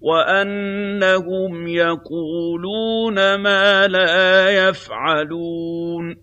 وَأَنَّهُمْ يَقُولُونَ مَا لَا يَفْعَلُونَ